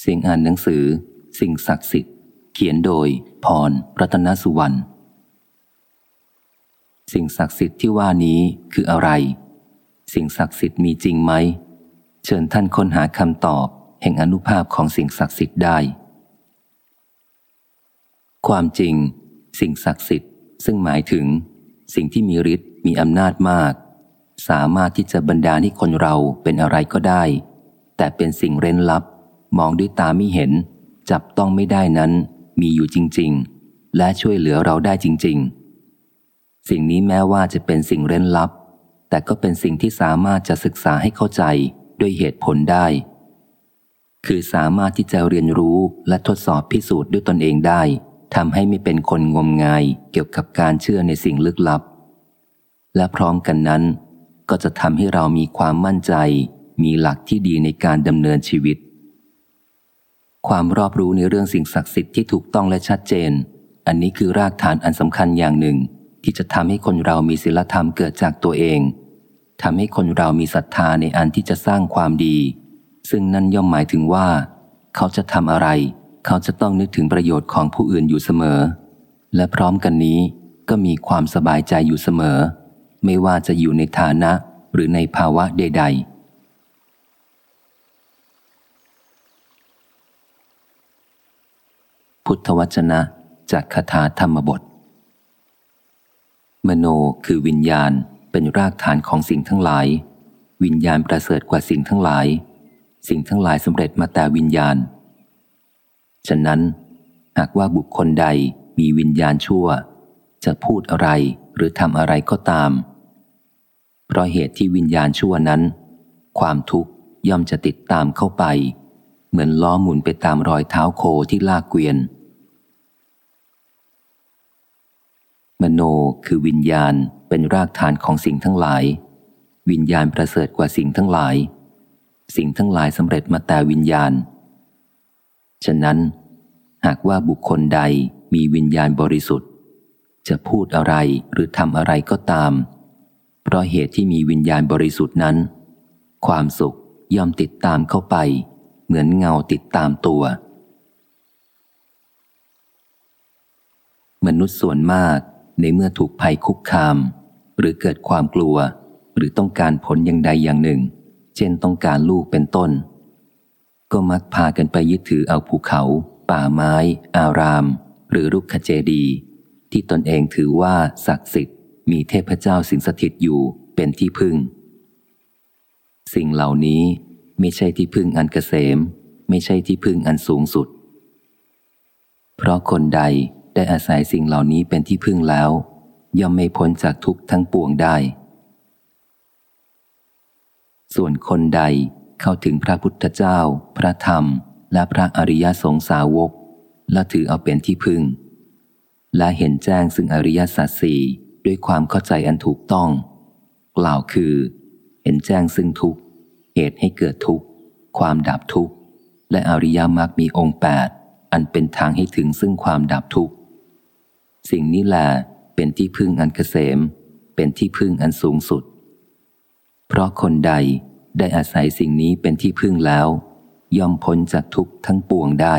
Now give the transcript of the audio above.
เสียงอ่านหนังสือ สิ่งศักดิ์สิทธิ์ เขียนโดย พร รัตนสุวรรณ สิ่งศักดิ์สิทธิ์ที่ว่านี้คืออะไร สิ่งศักดิ์สิทธิ์มีจริงไหม เชิญท่านค้นหาคำตอบ แห่งอนุภาพของสิ่งศักดิ์สิทธิ์ได้ ความจริง สิ่งศักดิ์สิทธิ์ ซึ่งหมายถึง สิ่งที่มีฤทธิ์มีอำนาจมาก สามารถที่จะบรรดาให้คนเราเป็นอะไรก็ได้ แต่เป็นสิ่งเร้นลับ มองด้วยตาไม่เห็น จับต้องไม่ได้นั้นมีอยู่จริง ๆ และช่วยเหลือเราได้จริง ๆ สิ่งนี้แม้ว่าจะเป็นสิ่งเร้นลับ แต่ก็เป็นสิ่งที่สามารถจะศึกษาให้เข้าใจด้วยเหตุผลได้ คือสามารถที่จะเรียนรู้และทดสอบพิสูจน์ด้วยตนเองได้ทำให้ไม่เป็นคนงมงายเกี่ยวกับการเชื่อในสิ่งลึกลับ และพร้อมกันนั้น ก็จะทำให้เรามีความมั่นใจ มีหลักที่ดีในการดำเนินชีวิต ความรอบรู้ในเรื่องสิ่งศักดิ์สิทธิ์ที่ถูกต้องและชัดเจน อันนี้คือรากฐานอันสำคัญอย่างหนึ่ง ที่จะทำให้คนเรามีศีลธรรมเกิดจากตัวเองทำให้คนเรามีศรัทธาในอันที่จะสร้างความดี ซึ่งนั่นย่อมหมายถึงว่า เขาจะทำอะไร เขาจะต้องนึกถึงประโยชน์ของผู้อื่นอยู่เสมอ และพร้อมกันนี้ก็มีความสบายใจอยู่เสมอ ไม่ว่าจะอยู่ในฐานะหรือในภาวะใดๆ พุทธวจนะจากคาถาธรรมบท มโนคือวิญญาณเป็นรากฐานของสิ่งทั้งหลาย วิญญาณประเสริฐกว่าสิ่งทั้งหลาย สิ่งทั้งหลายสำเร็จมาแต่วิญญาณ ฉะนั้น หากว่าบุคคลใดมีวิญญาณชั่ว จะพูดอะไรหรือทำอะไรก็ตาม เพราะเหตุที่วิญญาณชั่วนั้น ความทุกข์ย่อมจะติดตามเข้าไป เหมือนล้อหมุนไปตามรอยเท้าโคที่ลากเกวียน มโนคือวิญญาณเป็นรากฐานของสิ่งทั้งหลาย วิญญาณประเสริฐกว่าสิ่งทั้งหลาย สิ่งทั้งหลายสำเร็จมาแต่วิญญาณ ฉะนั้น หากว่าบุคคลใดมีวิญญาณบริสุทธิ์ จะพูดอะไรหรือทำอะไรก็ตาม เพราะเหตุที่มีวิญญาณบริสุทธิ์นั้น ความสุขย่อมติดตามเข้าไป เหมือนเงาติดตามตัว มนุษย์ส่วนมาก ในเมื่อถูกภัยคุกคาม หรือเกิดความกลัว หรือต้องการผลอย่างใดอย่างหนึ่ง เช่นต้องการลูกเป็นต้น ก็มักพากันไปยึดถือเอาภูเขา ป่าไม้ อาราม หรือรุกขเจดี ที่ตนเองถือว่าศักดิ์สิทธิ์ มีเทพเจ้าสิงสถิตอยู่เป็นที่พึ่ง สิ่งเหล่านี้ไม่ใช่ที่พึ่งอันเกษม ไม่ใช่ที่พึ่งอันสูงสุด เพราะคนใด ได้อาศัยสิ่งเหล่านี้เป็นที่พึ่งแล้ว ย่อมไม่พ้นจากทุกข์ทั้งปวงได้ ส่วนคนใดเข้าถึงพระพุทธเจ้า พระธรรม และพระอริยสงสาวก และถือเอาเป็นที่พึ่ง และเห็นแจ้งซึ่งอริยสัจสี่ด้วยความเข้าใจอันถูกต้อง กล่าวคือ เห็นแจ้งซึ่งทุกเหตุให้เกิดทุกข์ ความดับทุกข์ และอริยมรรคมีองค์แปดอันเป็นทางให้ถึงซึ่งความดับทุกข์ สิ่งนี้แหละเป็นที่พึ่งอันเกษม เป็นที่พึ่งอันสูงสุด เพราะคนใดได้อาศัยสิ่งนี้เป็นที่พึ่งแล้ว ย่อมพ้นจากทุกข์ทั้งปวงได้